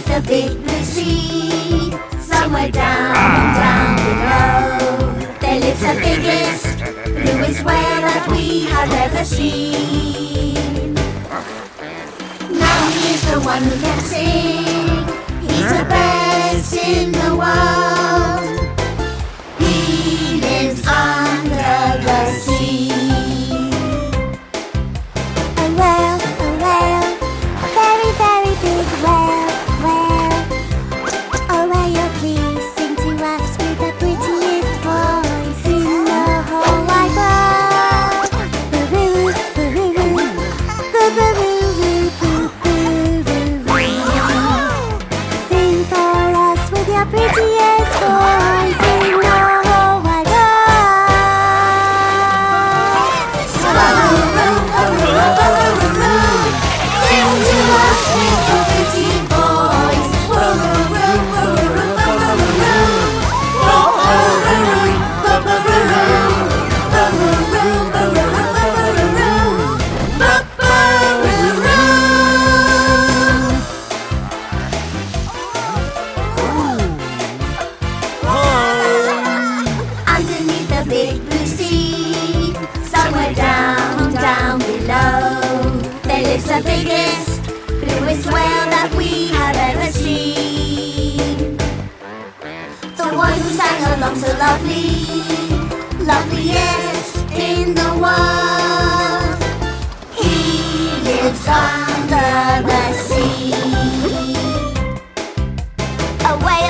beneath the big blue sea. Somewhere down, down below, there lives the biggest, bluest whale that we have ever seen. Now he's the one who can sing. He's the best in the world. pretty so lovely, loveliest in the world. He lives under the sea. Away